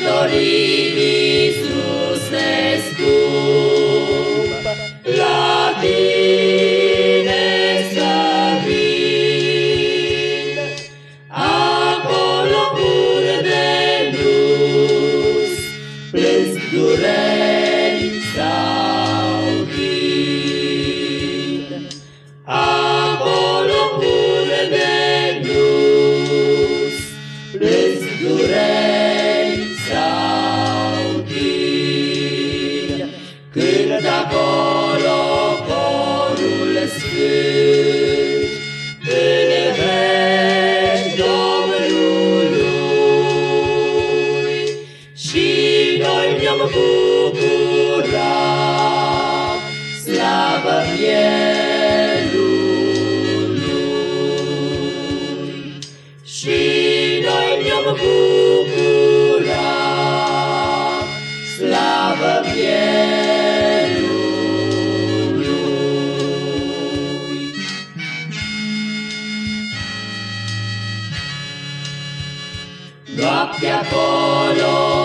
dorim, Iisuse scump, la Tine să vin. Acolo unde nu-s plâns dureri ne-am bucura, slavă Mielului. Și noi ne-am bucura, slavă Mielului. Noaptea acolo